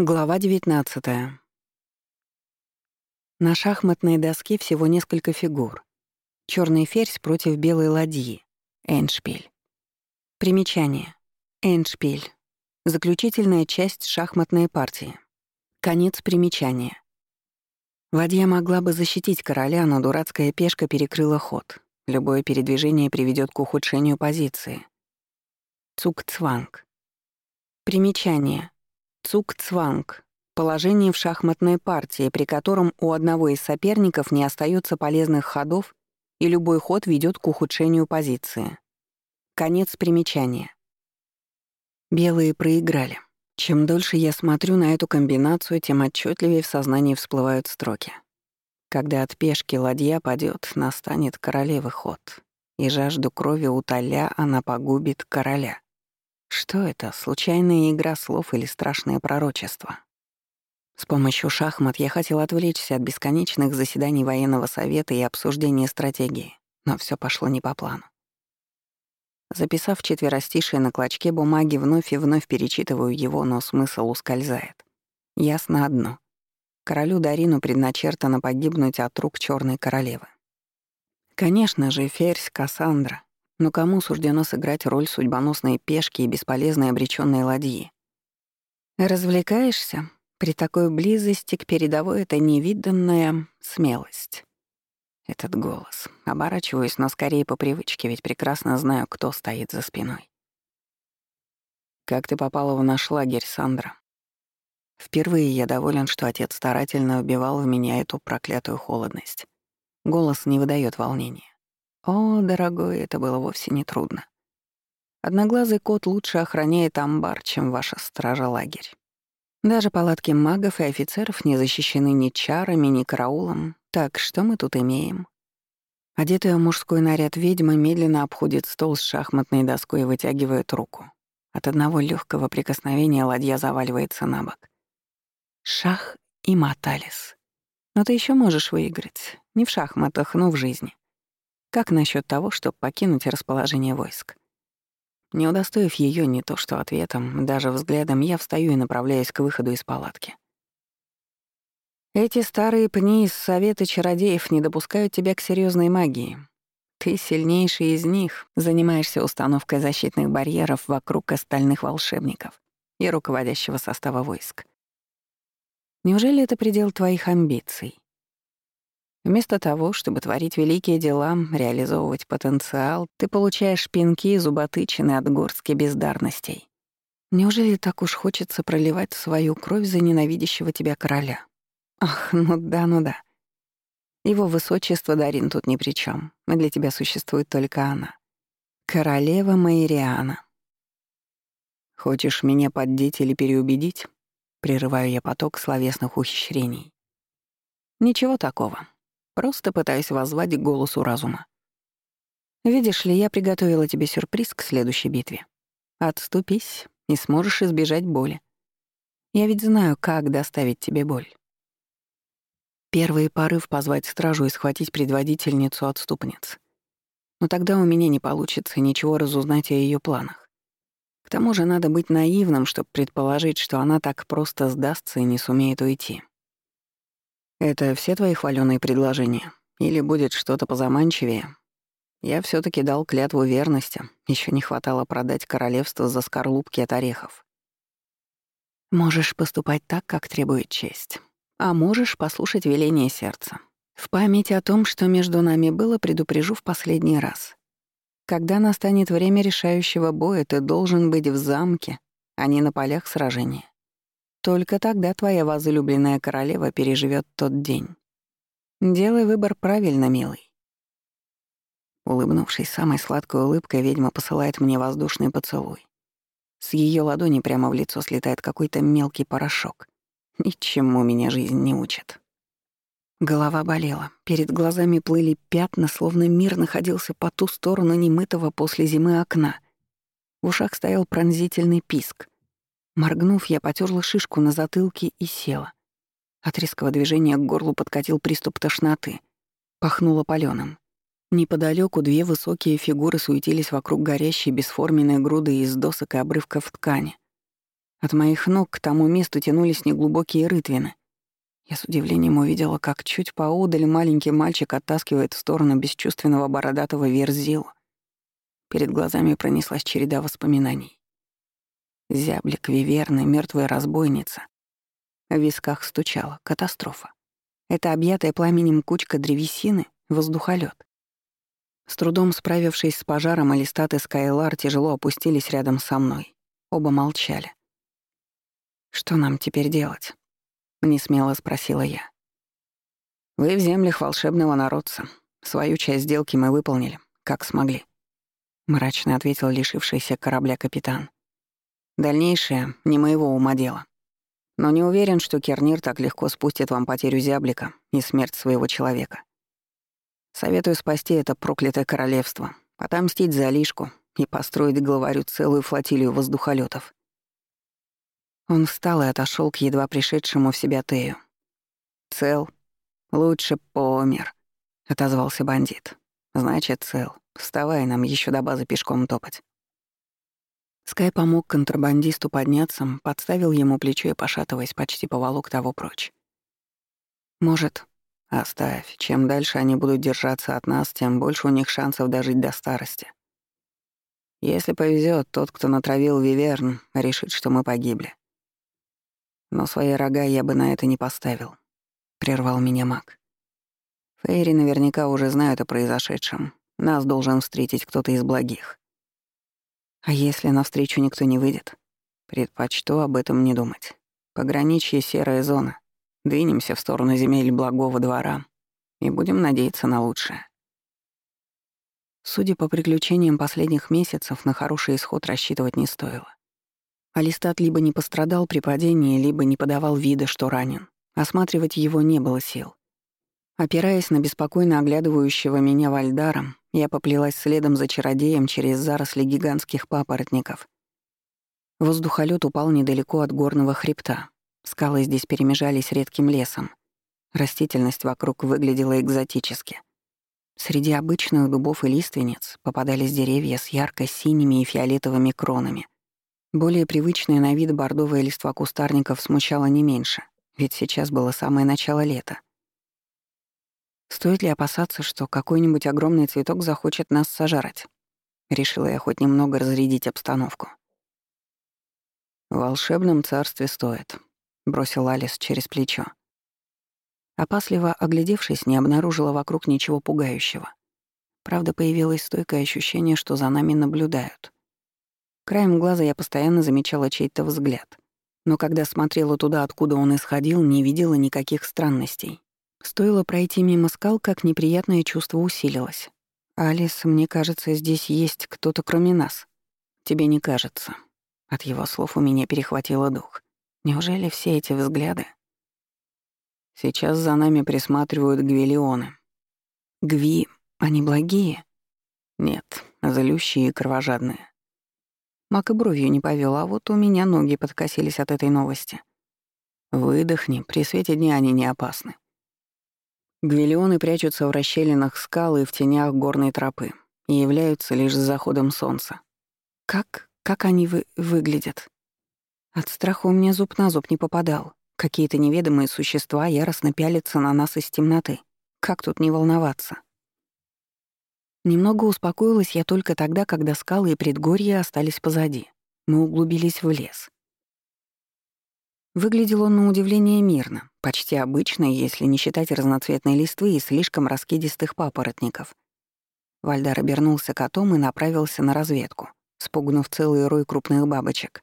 Глава 19. На шахматной доске всего несколько фигур. Черный ферзь против белой ладьи. Эндшпиль. Примечание. Эндшпиль. Заключительная часть шахматной партии. Конец примечания. Ладья могла бы защитить короля, но дурацкая пешка перекрыла ход. Любое передвижение приведет к ухудшению позиции. Цукцванг. Примечание. Цук-цванг — положение в шахматной партии, при котором у одного из соперников не остается полезных ходов и любой ход ведет к ухудшению позиции. Конец примечания. Белые проиграли. Чем дольше я смотрю на эту комбинацию, тем отчетливее в сознании всплывают строки. Когда от пешки ладья падет, настанет королевый ход, и жажду крови утоля она погубит короля. Что это, случайная игра слов или страшное пророчество? С помощью шахмат я хотел отвлечься от бесконечных заседаний военного совета и обсуждения стратегии, но все пошло не по плану. Записав четверостишие на клочке бумаги, вновь и вновь перечитываю его, но смысл ускользает. Ясно одно. Королю Дарину предначертано погибнуть от рук черной королевы. Конечно же, Ферзь, Кассандра, но кому суждено сыграть роль судьбоносной пешки и бесполезной обречённой ладьи? Развлекаешься? При такой близости к передовой это невиданная смелость. Этот голос. Оборачиваюсь, но скорее по привычке, ведь прекрасно знаю, кто стоит за спиной. «Как ты попала в наш лагерь, Сандра?» Впервые я доволен, что отец старательно вбивал в меня эту проклятую холодность. Голос не выдает волнения. О, дорогой, это было вовсе не трудно. Одноглазый кот лучше охраняет амбар, чем ваша стража-лагерь. Даже палатки магов и офицеров не защищены ни чарами, ни караулом. Так, что мы тут имеем? Одетая в мужской наряд ведьма медленно обходит стол с шахматной доской и вытягивает руку. От одного легкого прикосновения ладья заваливается на бок. Шах и маталис. Но ты еще можешь выиграть. Не в шахматах, но в жизни. Как насчет того, чтобы покинуть расположение войск? Не удостоив ее не то что ответом, даже взглядом, я встаю и направляюсь к выходу из палатки. Эти старые пни из Совета Чародеев не допускают тебя к серьезной магии. Ты сильнейший из них, занимаешься установкой защитных барьеров вокруг остальных волшебников и руководящего состава войск. Неужели это предел твоих амбиций? Вместо того, чтобы творить великие дела, реализовывать потенциал, ты получаешь пинки и зуботычины от горстки бездарностей. Неужели так уж хочется проливать свою кровь за ненавидящего тебя короля? Ах, ну да, ну да. Его высочество Дарин тут ни при чем, для тебя существует только она. Королева Майриана. Хочешь меня поддеть или переубедить? Прерываю я поток словесных ухищрений. Ничего такого. Просто пытаюсь воззвать к голосу разума. Видишь ли, я приготовила тебе сюрприз к следующей битве. Отступись, и сможешь избежать боли. Я ведь знаю, как доставить тебе боль. Первый порыв — позвать стражу и схватить предводительницу отступниц. Но тогда у меня не получится ничего разузнать о ее планах. К тому же надо быть наивным, чтобы предположить, что она так просто сдастся и не сумеет уйти. Это все твои хвалёные предложения? Или будет что-то позаманчивее? Я все таки дал клятву верности. Еще не хватало продать королевство за скорлупки от орехов. Можешь поступать так, как требует честь. А можешь послушать веление сердца. В память о том, что между нами было, предупрежу в последний раз. Когда настанет время решающего боя, ты должен быть в замке, а не на полях сражения. Только тогда твоя возлюбленная королева переживет тот день. Делай выбор правильно, милый. Улыбнувшись самой сладкой улыбкой, ведьма посылает мне воздушный поцелуй. С ее ладони прямо в лицо слетает какой-то мелкий порошок. Ничему меня жизнь не учит. Голова болела, перед глазами плыли пятна, словно мир находился по ту сторону немытого после зимы окна. В ушах стоял пронзительный писк — Моргнув, я потерла шишку на затылке и села. От резкого движения к горлу подкатил приступ тошноты. Пахнуло палёным. Неподалеку две высокие фигуры суетились вокруг горящей бесформенной груды из досок и обрывков ткани. От моих ног к тому месту тянулись неглубокие рытвины. Я с удивлением увидела, как чуть поодаль маленький мальчик оттаскивает в сторону бесчувственного бородатого верзила. Перед глазами пронеслась череда воспоминаний. Зяблик, виверны, мертвая разбойница. В висках стучала. Катастрофа. Это объятая пламенем кучка древесины — воздухолет. С трудом справившись с пожаром, Алистат и Скайлар тяжело опустились рядом со мной. Оба молчали. «Что нам теперь делать?» — несмело спросила я. «Вы в землях волшебного народца. Свою часть сделки мы выполнили, как смогли», — мрачно ответил лишившийся корабля капитан. «Дальнейшее — не моего ума дело. Но не уверен, что Кернир так легко спустит вам потерю зяблика и смерть своего человека. Советую спасти это проклятое королевство, отомстить за Лишку и построить главарю целую флотилию воздухолетов. Он встал и отошел к едва пришедшему в себя Тею. «Цел? Лучше помер», — отозвался бандит. «Значит, цел. Вставай, нам еще до базы пешком топать». Скай помог контрабандисту подняться, подставил ему плечо и, пошатываясь, почти поволок того прочь. «Может, оставь. Чем дальше они будут держаться от нас, тем больше у них шансов дожить до старости. Если повезет, тот, кто натравил Виверн, решит, что мы погибли. Но свои рога я бы на это не поставил», — прервал меня маг. «Фейри наверняка уже знают о произошедшем. Нас должен встретить кто-то из благих». А если навстречу никто не выйдет? Предпочту об этом не думать. Пограничье — серая зона. Двинемся в сторону земель благого двора и будем надеяться на лучшее. Судя по приключениям последних месяцев, на хороший исход рассчитывать не стоило. Алистат либо не пострадал при падении, либо не подавал вида, что ранен. Осматривать его не было сил. Опираясь на беспокойно оглядывающего меня Вальдара, я поплелась следом за чародеем через заросли гигантских папоротников. Воздухолёт упал недалеко от горного хребта. Скалы здесь перемежались редким лесом. Растительность вокруг выглядела экзотически. Среди обычных дубов и лиственниц попадались деревья с ярко-синими и фиолетовыми кронами. Более привычная на вид бордовая листва кустарников смущала не меньше, ведь сейчас было самое начало лета. Стоит ли опасаться, что какой-нибудь огромный цветок захочет нас сожрать? Решила я хоть немного разрядить обстановку. «В волшебном царстве стоит», — бросил Алис через плечо. Опасливо оглядевшись, не обнаружила вокруг ничего пугающего. Правда, появилось стойкое ощущение, что за нами наблюдают. Краем глаза я постоянно замечала чей-то взгляд. Но когда смотрела туда, откуда он исходил, не видела никаких странностей. Стоило пройти мимо скал, как неприятное чувство усилилось. «Алис, мне кажется, здесь есть кто-то кроме нас». «Тебе не кажется». От его слов у меня перехватило дух. Неужели все эти взгляды? Сейчас за нами присматривают гвиллионы. Гви, они благие? Нет, злющие и кровожадные. Мак и бровью не повел, а вот у меня ноги подкосились от этой новости. Выдохни, при свете дня они не опасны. Гвиллионы прячутся в расщелинах скал и в тенях горной тропы и являются лишь с заходом солнца. Как? Как они вы выглядят? От страха у меня зуб на зуб не попадал. Какие-то неведомые существа яростно пялятся на нас из темноты. Как тут не волноваться? Немного успокоилась я только тогда, когда скалы и предгорья остались позади. Мы углубились в лес. Выглядел он на удивление мирно, почти обычно, если не считать разноцветной листвы и слишком раскидистых папоротников. Вальдар обернулся котом и направился на разведку, спугнув целый рой крупных бабочек.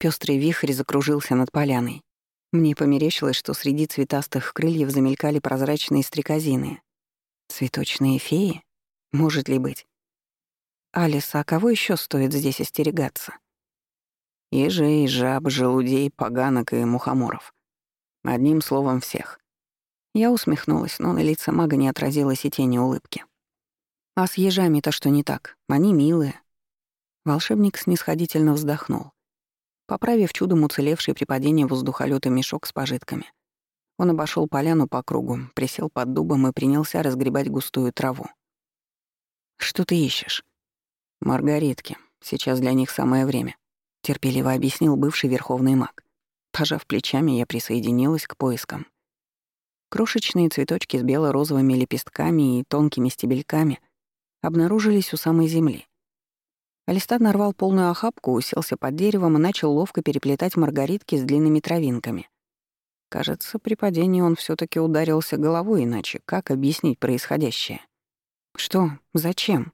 Пёстрый вихрь закружился над поляной. Мне померещилось, что среди цветастых крыльев замелькали прозрачные стрекозины. Цветочные феи? Может ли быть? Алиса, а кого еще стоит здесь остерегаться? Ежей, жаб, желудей, поганок и мухоморов. Одним словом, всех. Я усмехнулась, но на лице мага не отразилось и тени улыбки. «А с ежами-то что не так? Они милые». Волшебник снисходительно вздохнул. Поправив чудом уцелевший при падении воздухолёта мешок с пожитками, он обошел поляну по кругу, присел под дубом и принялся разгребать густую траву. «Что ты ищешь?» «Маргаритки. Сейчас для них самое время». — терпеливо объяснил бывший верховный маг. Пожав плечами, я присоединилась к поискам. Крошечные цветочки с бело-розовыми лепестками и тонкими стебельками обнаружились у самой земли. Алистат нарвал полную охапку, уселся под деревом и начал ловко переплетать маргаритки с длинными травинками. Кажется, при падении он все таки ударился головой, иначе как объяснить происходящее? Что? Зачем?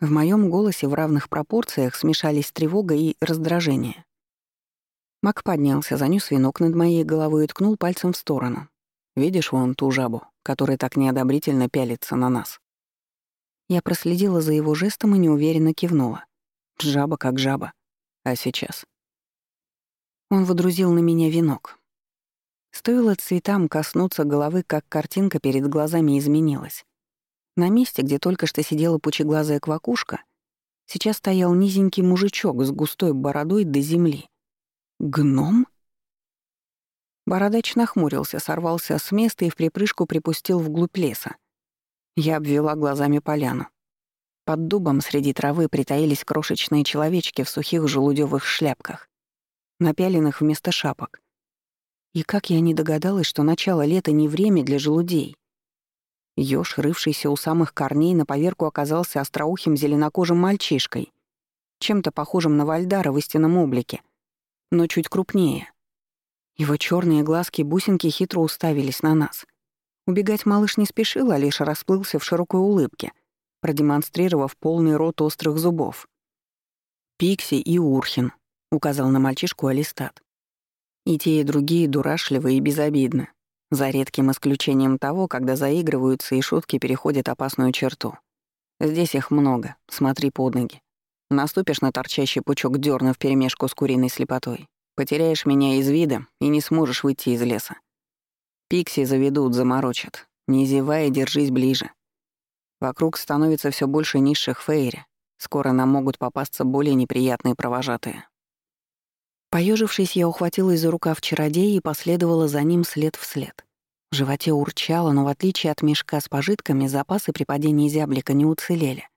В моем голосе в равных пропорциях смешались тревога и раздражение. Мак поднялся, занёс венок над моей головой и ткнул пальцем в сторону. «Видишь вон ту жабу, которая так неодобрительно пялится на нас?» Я проследила за его жестом и неуверенно кивнула. Жаба как жаба. А сейчас? Он водрузил на меня венок. Стоило цветам коснуться головы, как картинка перед глазами изменилась. На месте, где только что сидела пучеглазая квакушка, сейчас стоял низенький мужичок с густой бородой до земли. Гном? Бородач нахмурился, сорвался с места и в припрыжку припустил вглубь леса. Я обвела глазами поляну. Под дубом среди травы притаились крошечные человечки в сухих желудевых шляпках, напяленных вместо шапок. И как я не догадалась, что начало лета не время для желудей. Ёж, рывшийся у самых корней, на поверку оказался остроухим зеленокожим мальчишкой, чем-то похожим на Вальдара в истинном облике, но чуть крупнее. Его черные глазки-бусинки хитро уставились на нас. Убегать малыш не спешил, а лишь расплылся в широкой улыбке, продемонстрировав полный рот острых зубов. «Пикси и Урхин», — указал на мальчишку Алистат. И те, и другие дурашливы и безобидны, за редким исключением того, когда заигрываются и шутки переходят опасную черту. Здесь их много, смотри под ноги. Наступишь на торчащий пучок дёрна вперемешку с куриной слепотой. Потеряешь меня из вида и не сможешь выйти из леса. Пикси заведут, заморочат. Не зевай, держись ближе. Вокруг становится все больше низших фейри. Скоро нам могут попасться более неприятные провожатые. Поежившись, я ухватилась за рукав чародея и последовала за ним след в след. В животе урчало, но в отличие от мешка с пожитками, запасы при падении зяблика не уцелели.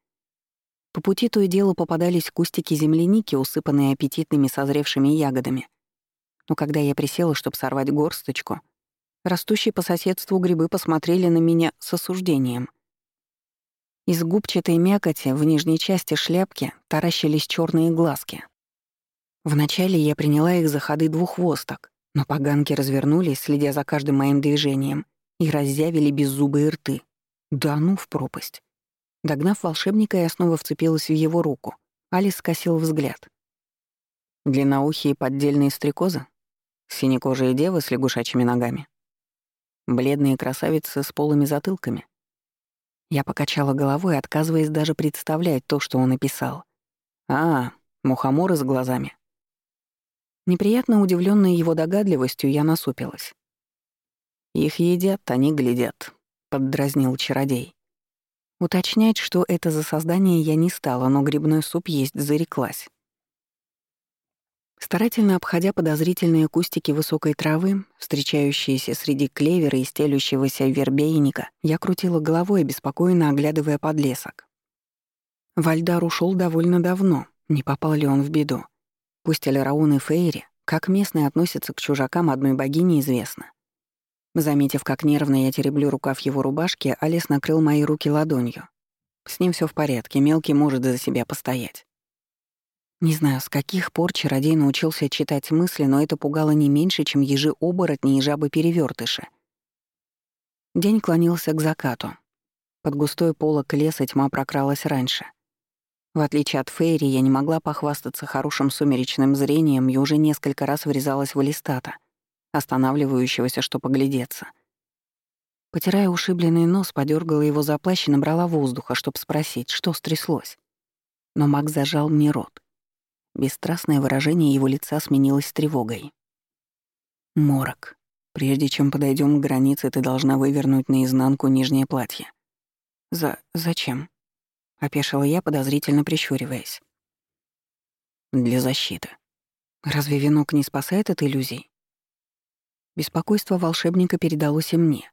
По пути то и дело попадались кустики земляники, усыпанные аппетитными созревшими ягодами. Но когда я присела, чтобы сорвать горсточку, растущие по соседству грибы посмотрели на меня с осуждением. Из губчатой мякоти в нижней части шляпки таращились черные глазки. Вначале я приняла их за ходы двуххвосток, но поганки развернулись, следя за каждым моим движением, и разъявили беззубые рты. Да ну в пропасть. Догнав волшебника, я снова вцепилась в его руку. Алис скосил взгляд. Длинноухие поддельные стрекозы? Синекожие девы с лягушачьими ногами? Бледные красавицы с полыми затылками? Я покачала головой, отказываясь даже представлять то, что он написал. А, мухоморы с глазами. Неприятно удивленная его догадливостью, я насупилась. «Их едят, они глядят», — поддразнил чародей. Уточнять, что это за создание, я не стала, но грибной суп есть зареклась. Старательно обходя подозрительные кустики высокой травы, встречающиеся среди клевера и стелющегося вербейника, я крутила головой, беспокойно оглядывая подлесок. Вальдар ушел довольно давно, не попал ли он в беду. Пусть Алираун и Фейри, как местные относятся к чужакам одной богини, известно. Заметив, как нервно я тереблю рукав его рубашки, Алис накрыл мои руки ладонью. С ним все в порядке, мелкий может за себя постоять. Не знаю, с каких пор чародей научился читать мысли, но это пугало не меньше, чем ежи-оборотни и жабы-перевертыши. День клонился к закату. Под густой полок леса тьма прокралась раньше — в отличие от Фейри, я не могла похвастаться хорошим сумеречным зрением и уже несколько раз врезалась в листата, останавливающегося, что поглядеться. Потирая ушибленный нос, подергала его за плащ и набрала воздуха, чтобы спросить, что стряслось. Но маг зажал мне рот. Бесстрастное выражение его лица сменилось тревогой. «Морок. Прежде чем подойдем к границе, ты должна вывернуть наизнанку нижнее платье». «За... зачем?» — опешила я, подозрительно прищуриваясь. «Для защиты. Разве венок не спасает от иллюзий?» Беспокойство волшебника передалось и мне.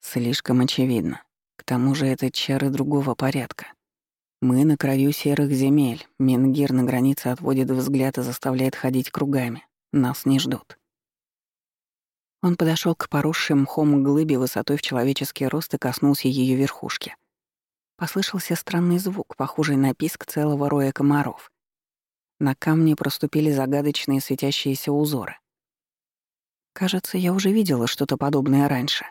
Слишком очевидно. К тому же это чары другого порядка. Мы на краю серых земель. Менгир на границе отводит взгляд и заставляет ходить кругами. Нас не ждут. Он подошел к поросшим мхом глыбе высотой в человеческий рост и коснулся ее верхушки. Послышался странный звук, похожий на писк целого роя комаров. На камне проступили загадочные светящиеся узоры. Кажется, я уже видела что-то подобное раньше.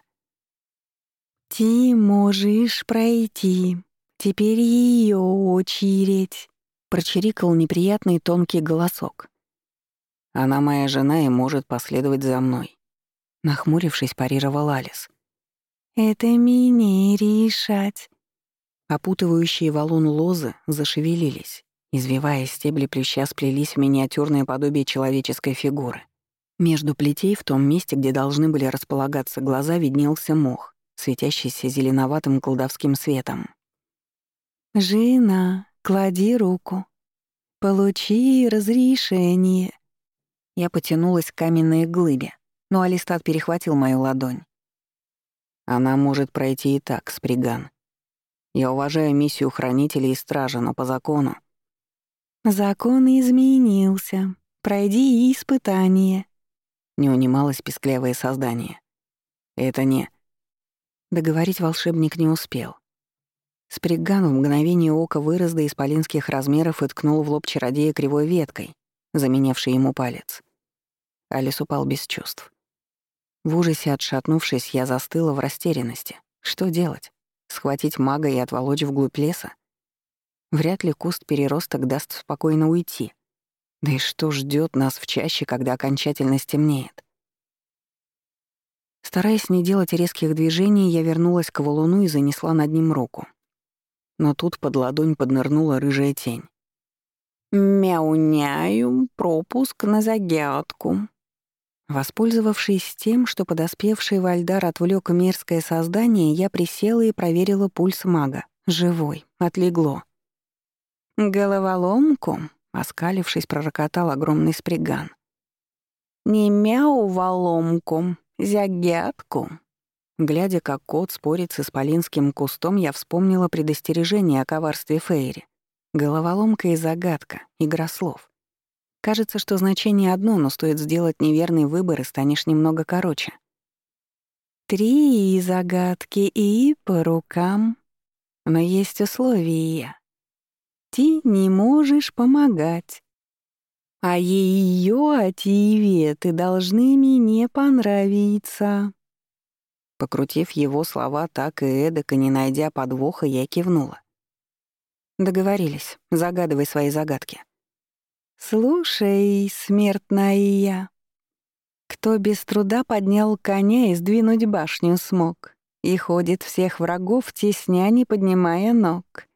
«Ты можешь пройти. Теперь ее очередь», — прочирикал неприятный тонкий голосок. «Она моя жена и может последовать за мной», — нахмурившись, парировал Алис. «Это мне решать». Опутывающие валун лозы зашевелились. Извивая стебли плюща, сплелись в миниатюрное подобие человеческой фигуры. Между плетей, в том месте, где должны были располагаться глаза, виднелся мох, светящийся зеленоватым колдовским светом. «Жена, клади руку. Получи разрешение». Я потянулась к каменной глыбе, но Алистат перехватил мою ладонь. Она может пройти и так, Сприган. Я уважаю миссию хранителей и стража, но по закону... Закон изменился. Пройди испытание. Не унималось песклявое создание. Это не... Договорить волшебник не успел. Сприган в мгновение ока вырос до исполинских размеров и ткнул в лоб чародея кривой веткой, заменявшей ему палец. Алис упал без чувств. В ужасе отшатнувшись, я застыла в растерянности. Что делать? Схватить мага и отволочь вглубь леса? Вряд ли куст переросток даст спокойно уйти. Да и что ждет нас в чаще, когда окончательно стемнеет? Стараясь не делать резких движений, я вернулась к валуну и занесла над ним руку. Но тут под ладонь поднырнула рыжая тень. «Мяуняю, пропуск на загадку». Воспользовавшись тем, что подоспевший Вальдар отвлек мерзкое создание, я присела и проверила пульс мага. Живой, отлегло. «Головоломку?» — оскалившись, пророкотал огромный сприган. «Не мяу-воломку, зягятку». Глядя, как кот спорит с исполинским кустом, я вспомнила предостережение о коварстве Фейри. Головоломка и загадка, игра слов. Кажется, что значение одно, но стоит сделать неверный выбор, и станешь немного короче. Три загадки и по рукам. Но есть условия. Ты не можешь помогать. А ее ответы должны мне понравиться. Покрутив его слова так и эдак, и не найдя подвоха, я кивнула. Договорились. Загадывай свои загадки. «Слушай, смертная, кто без труда поднял коня и сдвинуть башню смог, и ходит всех врагов, тесня, не поднимая ног?»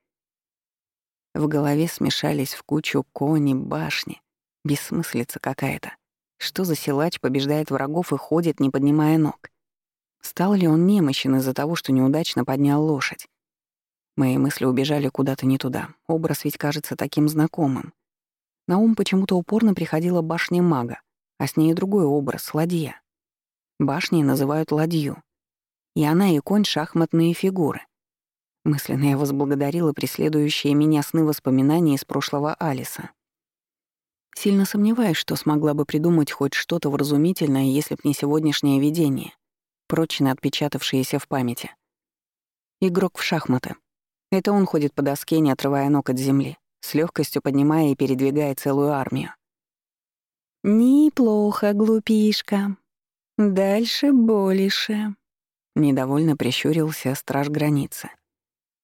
В голове смешались в кучу кони, башни. Бессмыслица какая-то. Что за силач побеждает врагов и ходит, не поднимая ног? Стал ли он немощен из-за того, что неудачно поднял лошадь? Мои мысли убежали куда-то не туда. Образ ведь кажется таким знакомым. На ум почему-то упорно приходила башня мага, а с ней другой образ — ладья. Башней называют ладью. И она и конь — шахматные фигуры. Мысленно я возблагодарила преследующие меня сны воспоминания из прошлого Алиса. Сильно сомневаюсь, что смогла бы придумать хоть что-то вразумительное, если б не сегодняшнее видение, прочно отпечатавшееся в памяти. Игрок в шахматы. Это он ходит по доске, не отрывая ног от земли, с легкостью поднимая и передвигая целую армию. «Неплохо, глупишка. Дальше больше», — недовольно прищурился страж границы.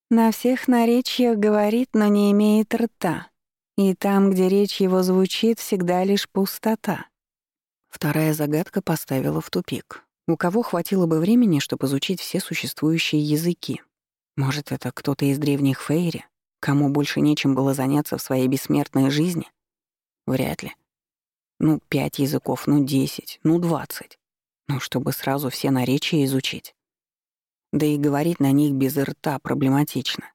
«На всех наречиях говорит, но не имеет рта. И там, где речь его звучит, всегда лишь пустота». Вторая загадка поставила в тупик. У кого хватило бы времени, чтобы изучить все существующие языки? Может, это кто-то из древних Фейри, кому больше нечем было заняться в своей бессмертной жизни? Вряд ли. Ну, пять языков, ну, десять, ну, двадцать. Ну, чтобы сразу все наречия изучить. Да и говорить на них без рта проблематично.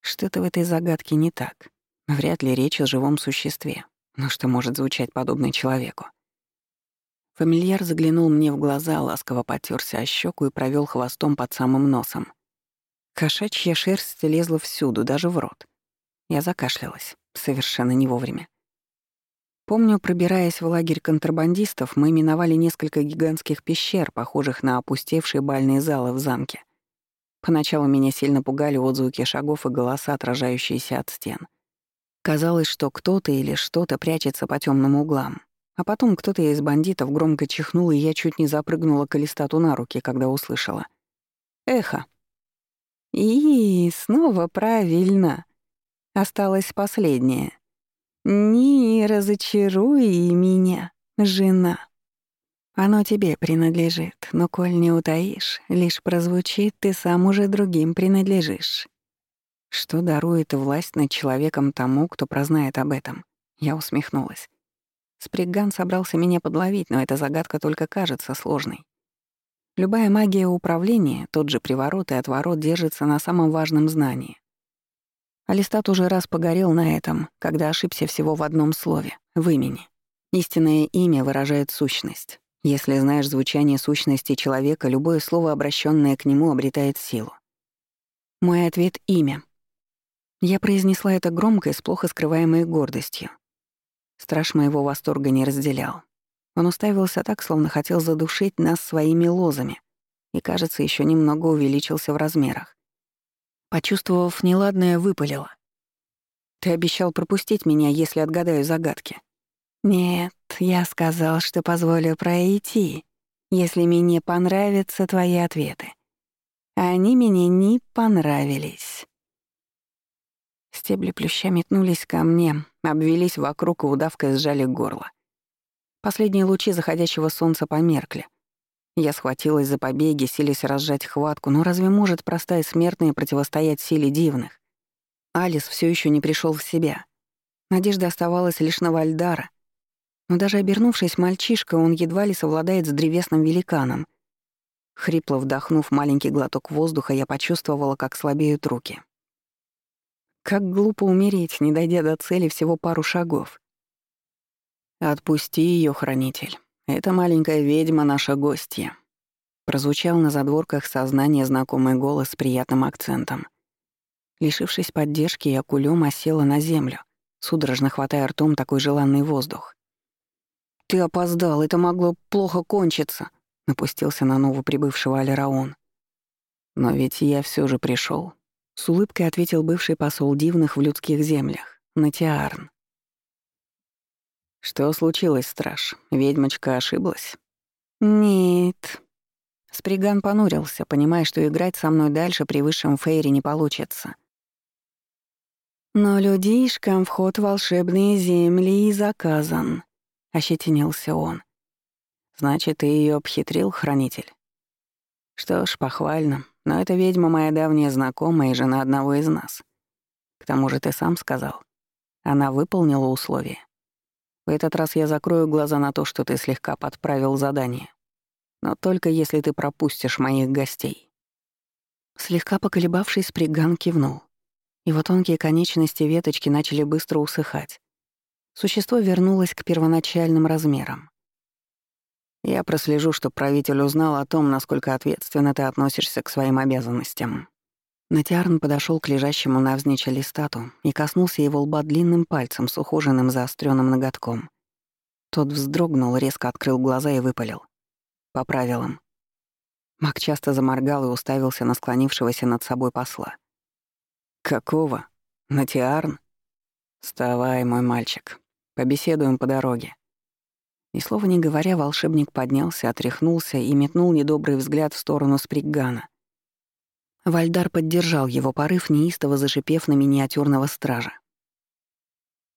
Что-то в этой загадке не так. Вряд ли речь о живом существе. Но что может звучать подобно человеку? Фамильяр заглянул мне в глаза, ласково потерся о щеку и провел хвостом под самым носом. Кошачья шерсть лезла всюду, даже в рот. Я закашлялась, совершенно не вовремя. Помню, пробираясь в лагерь контрабандистов, мы миновали несколько гигантских пещер, похожих на опустевшие бальные залы в замке. Поначалу меня сильно пугали отзвуки шагов и голоса, отражающиеся от стен. Казалось, что кто-то или что-то прячется по темным углам. А потом кто-то из бандитов громко чихнул, и я чуть не запрыгнула к Алистату на руки, когда услышала. Эхо. И снова правильно. Осталось последнее. Не разочаруй меня, жена. Оно тебе принадлежит, но коль не утаишь, лишь прозвучит, ты сам уже другим принадлежишь. Что дарует власть над человеком тому, кто прознает об этом? Я усмехнулась. Сприган собрался меня подловить, но эта загадка только кажется сложной. Любая магия управления, тот же приворот и отворот держится на самом важном знании. Алистат уже раз погорел на этом, когда ошибся всего в одном слове — в имени. Истинное имя выражает сущность. Если знаешь звучание сущности человека, любое слово, обращенное к нему, обретает силу. Мой ответ — имя. Я произнесла это громко и с плохо скрываемой гордостью. Страж моего восторга не разделял. Он уставился так, словно хотел задушить нас своими лозами, и, кажется, еще немного увеличился в размерах. Почувствовав неладное, выпалила. «Ты обещал пропустить меня, если отгадаю загадки». «Нет, я сказал, что позволю пройти, если мне понравятся твои ответы. Они мне не понравились». Стебли плюща метнулись ко мне, обвелись вокруг и удавкой сжали горло. Последние лучи заходящего солнца померкли. Я схватилась за побеги, силясь разжать хватку, но разве может простая смертная противостоять силе дивных? Алис все еще не пришел в себя. Надежда оставалась лишь на Вальдара — но даже обернувшись мальчишка, он едва ли совладает с древесным великаном. Хрипло вдохнув маленький глоток воздуха, я почувствовала, как слабеют руки. Как глупо умереть, не дойдя до цели всего пару шагов. «Отпусти ее, хранитель. Эта маленькая ведьма — наша гостья», — прозвучал на задворках сознания знакомый голос с приятным акцентом. Лишившись поддержки, я кулём осела на землю, судорожно хватая ртом такой желанный воздух. «Ты опоздал, это могло плохо кончиться», — напустился на новоприбывшего Алираон. «Но ведь я все же пришел. с улыбкой ответил бывший посол дивных в людских землях, Натиарн. «Что случилось, страж? Ведьмочка ошиблась?» «Нет». Сприган понурился, понимая, что играть со мной дальше при высшем фейре не получится. «Но людишкам вход в волшебные земли и заказан. — ощетинился он. «Значит, ты ее обхитрил, хранитель?» «Что ж, похвально, но эта ведьма моя давняя знакомая и жена одного из нас. К тому же ты сам сказал. Она выполнила условия. Этот раз я закрою глаза на то, что ты слегка подправил задание. Но только если ты пропустишь моих гостей». Слегка поколебавшись, Приган кивнул. Его тонкие конечности веточки начали быстро усыхать. Существо вернулось к первоначальным размерам. Я прослежу, чтобы правитель узнал о том, насколько ответственно ты относишься к своим обязанностям. Натиарн подошел к лежащему навзничь листату и коснулся его лба длинным пальцем с ухоженным заостренным ноготком. Тот вздрогнул, резко открыл глаза и выпалил. По правилам. Мак часто заморгал и уставился на склонившегося над собой посла. «Какого? Натиарн?» «Вставай, мой мальчик. Побеседуем по дороге». Ни слова не говоря, волшебник поднялся, отряхнулся и метнул недобрый взгляд в сторону Сприггана. Вальдар поддержал его порыв, неистово зашипев на миниатюрного стража.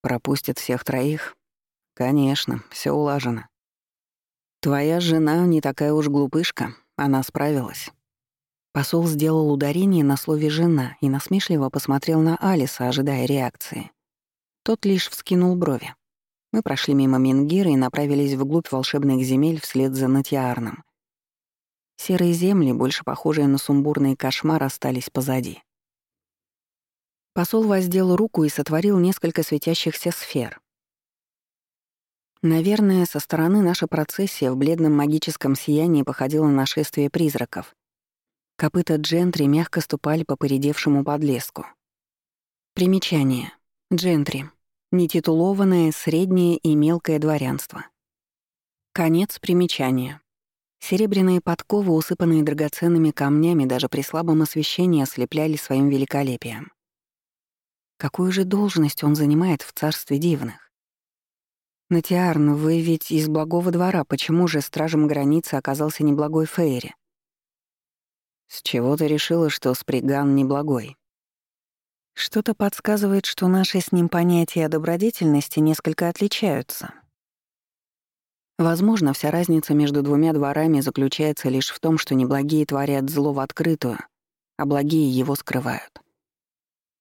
«Пропустят всех троих?» «Конечно, все улажено. Твоя жена не такая уж глупышка, она справилась». Посол сделал ударение на слове «жена» и насмешливо посмотрел на Алиса, ожидая реакции. Тот лишь вскинул брови. Мы прошли мимо Мингира и направились вглубь волшебных земель вслед за Натиарном. Серые земли, больше похожие на сумбурный кошмар, остались позади. Посол воздел руку и сотворил несколько светящихся сфер. Наверное, со стороны наша процессия в бледном магическом сиянии походила на шествие призраков. Копыта джентри мягко ступали по поредевшему подлеску. Примечание. Джентри. Нетитулованное, среднее и мелкое дворянство. Конец примечания. Серебряные подковы, усыпанные драгоценными камнями, даже при слабом освещении ослепляли своим великолепием. Какую же должность он занимает в царстве дивных? Натиарн, вы ведь из благого двора, почему же стражем границы оказался неблагой Фейри? С чего ты решила, что Сприган неблагой? Что-то подсказывает, что наши с ним понятия о добродетельности несколько отличаются. Возможно, вся разница между двумя дворами заключается лишь в том, что неблагие творят зло в открытую, а благие его скрывают.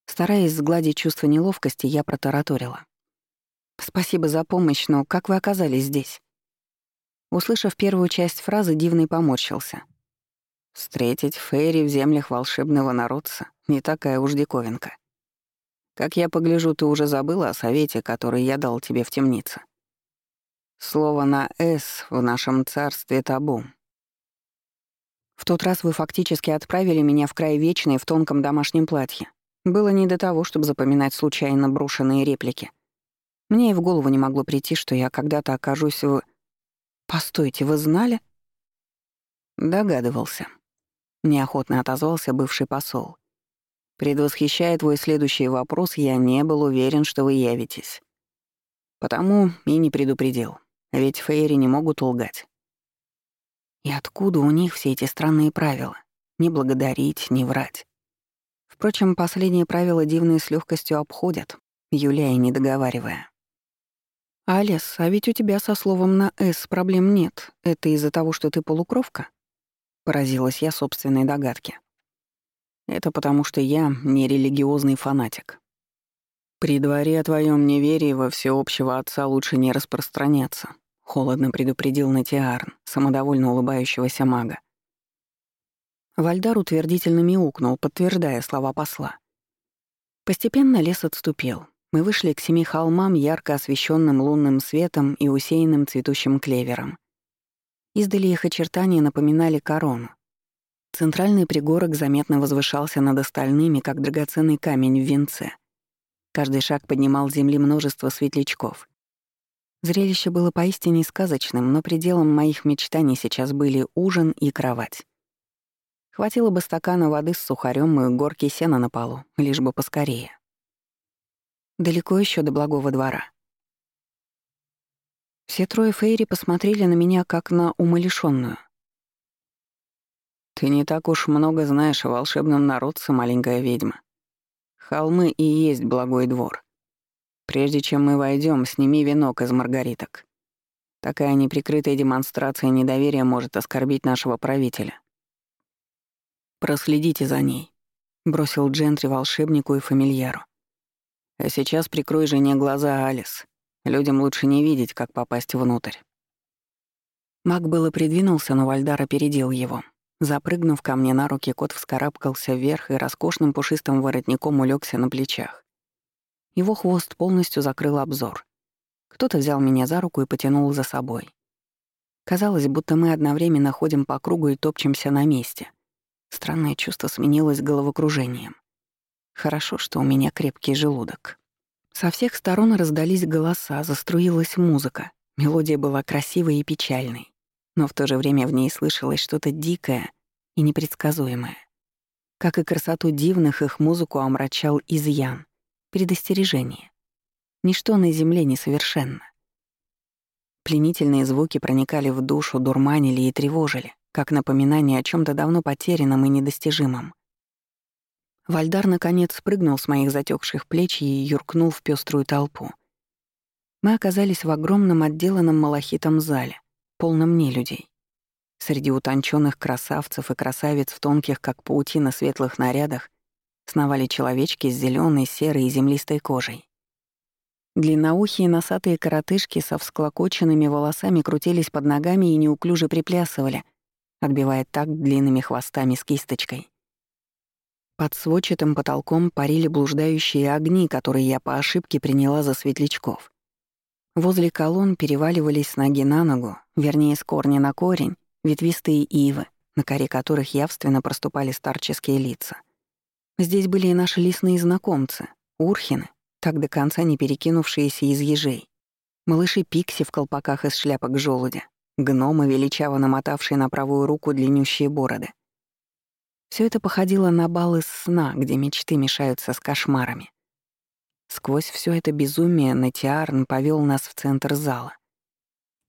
Стараясь сгладить чувство неловкости, я протараторила. «Спасибо за помощь, но как вы оказались здесь?» Услышав первую часть фразы, Дивный поморщился. «Встретить Фейри в землях волшебного народца — не такая уж диковинка. Как я погляжу, ты уже забыла о совете, который я дал тебе в темнице. Слово на «с» в нашем царстве табу. В тот раз вы фактически отправили меня в край вечный в тонком домашнем платье. Было не до того, чтобы запоминать случайно брошенные реплики. Мне и в голову не могло прийти, что я когда-то окажусь в... «Постойте, вы знали?» Догадывался. Неохотно отозвался бывший посол. Предвосхищая твой следующий вопрос, я не был уверен, что вы явитесь. Потому и не предупредил. Ведь фейри не могут лгать. И откуда у них все эти странные правила? Не благодарить, не врать. Впрочем, последние правила дивные с легкостью обходят, Юлия не договаривая. «Алис, а ведь у тебя со словом на «с» проблем нет. Это из-за того, что ты полукровка?» Поразилась я собственной догадке. «Это потому, что я не религиозный фанатик. При дворе о твоем неверии во всеобщего отца лучше не распространяться. — холодно предупредил Натиарн, самодовольно улыбающегося мага. Вальдар утвердительно мяукнул, подтверждая слова посла. Постепенно лес отступил. Мы вышли к семи холмам, ярко освещенным лунным светом и усеянным цветущим клевером. Издали их очертания напоминали корону. Центральный пригорок заметно возвышался над остальными, как драгоценный камень в венце. Каждый шаг поднимал с земли множество светлячков — Зрелище было поистине сказочным, но пределом моих мечтаний сейчас были ужин и кровать. Хватило бы стакана воды с сухарем и горки сена на полу, лишь бы поскорее. Далеко еще до благого двора. Все трое Фейри посмотрели на меня как на умалишённую. «Ты не так уж много знаешь о волшебном народце, маленькая ведьма. Холмы и есть благой двор. Прежде чем мы войдем, сними венок из маргариток. Такая неприкрытая демонстрация недоверия может оскорбить нашего правителя. Проследите за ней, бросил Джентри волшебнику и фамильяру. А сейчас прикрой жене глаза, Алис. Людям лучше не видеть, как попасть внутрь. Маг было придвинулся, но Вальдар опередил его. Запрыгнув ко мне на руки, кот вскарабкался вверх и роскошным пушистым воротником улегся на плечах. Его хвост полностью закрыл обзор. Кто-то взял меня за руку и потянул за собой. Казалось, будто мы одновременно ходим по кругу и топчемся на месте. Странное чувство сменилось головокружением. Хорошо, что у меня крепкий желудок. Со всех сторон раздались голоса, заструилась музыка. Мелодия была красивой и печальной, но в то же время в ней слышалось что-то дикое и непредсказуемое. Как и красоту дивных, их музыку омрачал изъян предостережение. Ничто на земле не совершенно. Пленительные звуки проникали в душу, дурманили и тревожили, как напоминание о чем то давно потерянном и недостижимом. Вальдар наконец спрыгнул с моих затекших плеч и юркнул в пеструю толпу. Мы оказались в огромном отделанном малахитом зале, полном нелюдей. Среди утонченных красавцев и красавиц в тонких, как паутина, светлых нарядах Сновали человечки с зеленой, серой и землистой кожей. Длинноухие носатые коротышки со всклокоченными волосами крутились под ногами и неуклюже приплясывали, отбивая так длинными хвостами с кисточкой. Под сводчатым потолком парили блуждающие огни, которые я по ошибке приняла за светлячков. Возле колонн переваливались с ноги на ногу, вернее, с корня на корень, ветвистые ивы, на коре которых явственно проступали старческие лица — Здесь были и наши лесные знакомцы, урхины, так до конца не перекинувшиеся из ежей. Малыши Пикси в колпаках из шляпок желудя, гномы, величаво намотавшие на правую руку длиннющие бороды. Все это походило на бал из сна, где мечты мешаются с кошмарами. Сквозь все это безумие Натиарн повел нас в центр зала.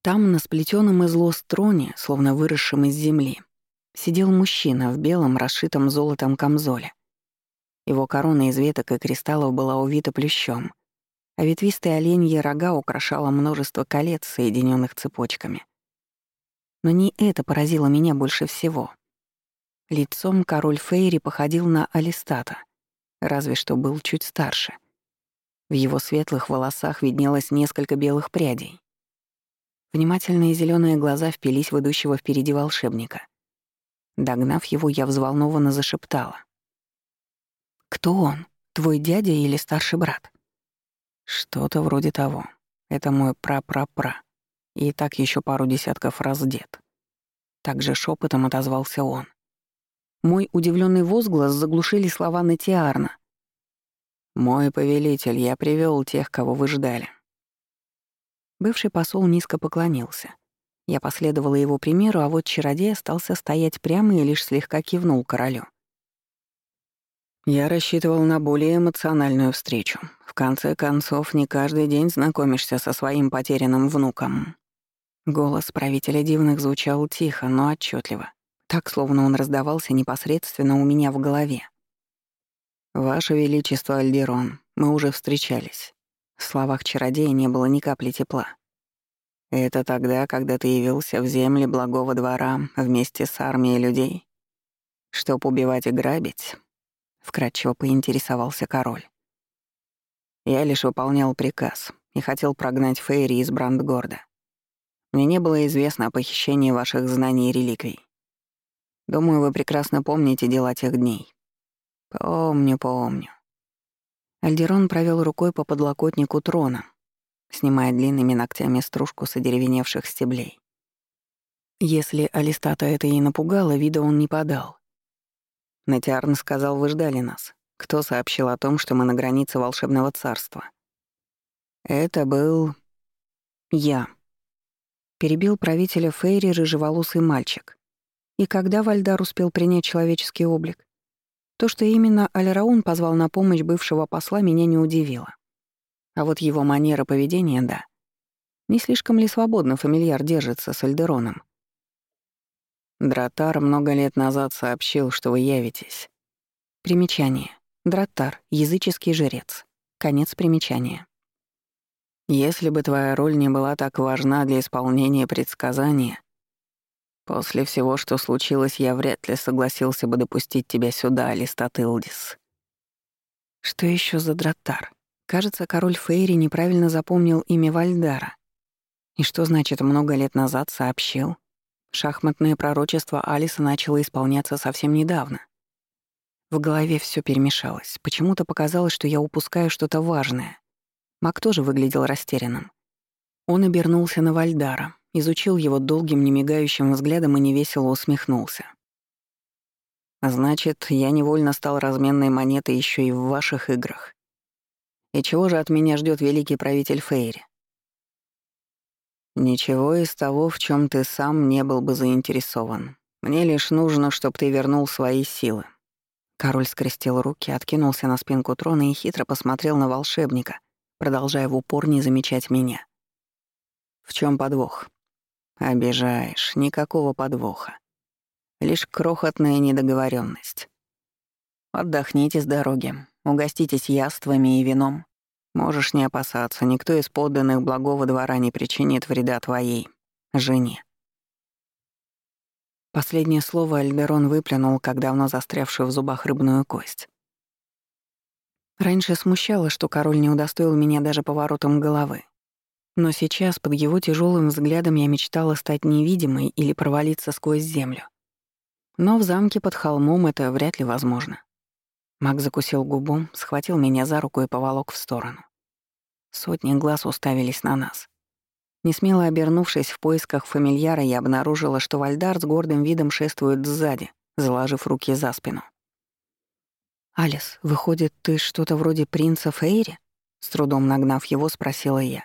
Там, на сплетенном из лоз троне, словно выросшем из земли, сидел мужчина в белом, расшитом золотом камзоле. Его корона из веток и кристаллов была увита плющом, а ветвистые оленьи рога украшало множество колец, соединенных цепочками. Но не это поразило меня больше всего. Лицом король Фейри походил на Алистата, разве что был чуть старше. В его светлых волосах виднелось несколько белых прядей. Внимательные зеленые глаза впились в идущего впереди волшебника. Догнав его, я взволнованно зашептала. «Кто он? Твой дядя или старший брат?» «Что-то вроде того. Это мой пра-пра-пра. И так еще пару десятков раз дед». Также шепотом отозвался он. Мой удивленный возглас заглушили слова Натиарна. «Мой повелитель, я привел тех, кого вы ждали». Бывший посол низко поклонился. Я последовала его примеру, а вот чародей остался стоять прямо и лишь слегка кивнул королю. Я рассчитывал на более эмоциональную встречу. В конце концов, не каждый день знакомишься со своим потерянным внуком. Голос правителя дивных звучал тихо, но отчетливо, так словно он раздавался непосредственно у меня в голове. «Ваше Величество Альдерон, мы уже встречались». В словах чародея не было ни капли тепла. «Это тогда, когда ты явился в земли благого двора вместе с армией людей, чтоб убивать и грабить?» — вкратчиво поинтересовался король. «Я лишь выполнял приказ и хотел прогнать Фейри из Брандгорда. Мне не было известно о похищении ваших знаний и реликвий. Думаю, вы прекрасно помните дела тех дней. Помню, помню. Альдерон провел рукой по подлокотнику трона, снимая длинными ногтями стружку с одеревеневших стеблей. Если Алистата это и напугало, вида он не подал. Натиарн сказал, вы ждали нас. Кто сообщил о том, что мы на границе волшебного царства? Это был... я. Перебил правителя Фейри рыжеволосый мальчик. И когда Вальдар успел принять человеческий облик? То, что именно Аль-Раун позвал на помощь бывшего посла, меня не удивило. А вот его манера поведения — да. Не слишком ли свободно фамильяр держится с Альдероном? Дратар много лет назад сообщил, что вы явитесь. Примечание. Дратар — языческий жрец. Конец примечания. Если бы твоя роль не была так важна для исполнения предсказания, После всего, что случилось, я вряд ли согласился бы допустить тебя сюда, Алистат Илдис. Что еще за дротар? Кажется, король Фейри неправильно запомнил имя Вальдара. И что значит много лет назад сообщил? Шахматное пророчество Алиса начало исполняться совсем недавно. В голове все перемешалось. Почему-то показалось, что я упускаю что-то важное. Мак тоже выглядел растерянным. Он обернулся на Вальдара, изучил его долгим, немигающим взглядом и невесело усмехнулся. «Значит, я невольно стал разменной монетой еще и в ваших играх. И чего же от меня ждет великий правитель Фейри?» «Ничего из того, в чем ты сам не был бы заинтересован. Мне лишь нужно, чтобы ты вернул свои силы». Король скрестил руки, откинулся на спинку трона и хитро посмотрел на волшебника, продолжая в упор не замечать меня. «В чем подвох?» Обижаешь, никакого подвоха. Лишь крохотная недоговоренность. Отдохните с дороги, угоститесь яствами и вином. Можешь не опасаться, никто из подданных благого двора не причинит вреда твоей жене. Последнее слово Альдерон выплюнул, как давно застрявшую в зубах рыбную кость. Раньше смущало, что король не удостоил меня даже поворотом головы. Но сейчас под его тяжелым взглядом я мечтала стать невидимой или провалиться сквозь землю. Но в замке под холмом это вряд ли возможно. Маг закусил губу, схватил меня за руку и поволок в сторону. Сотни глаз уставились на нас. Несмело обернувшись в поисках фамильяра, я обнаружила, что Вальдар с гордым видом шествует сзади, заложив руки за спину. «Алис, выходит, ты что-то вроде принца Фейри?» С трудом нагнав его, спросила я.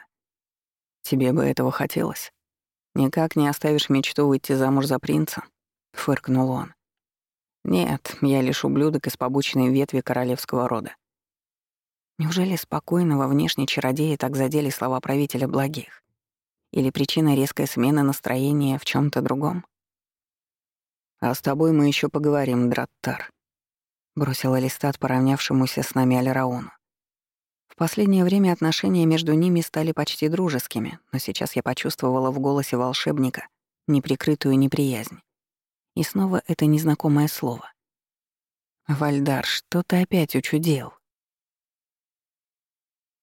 «Тебе бы этого хотелось? Никак не оставишь мечту выйти замуж за принца?» — фыркнул он. «Нет, я лишь ублюдок из побочной ветви королевского рода». Неужели спокойного внешне чародея так задели слова правителя благих? Или причина резкой смены настроения в чем то другом? «А с тобой мы еще поговорим, Драттар», — бросила листат поравнявшемуся с нами Алираону. В последнее время отношения между ними стали почти дружескими, но сейчас я почувствовала в голосе волшебника неприкрытую неприязнь. И снова это незнакомое слово. «Вальдар, что ты опять учудил?»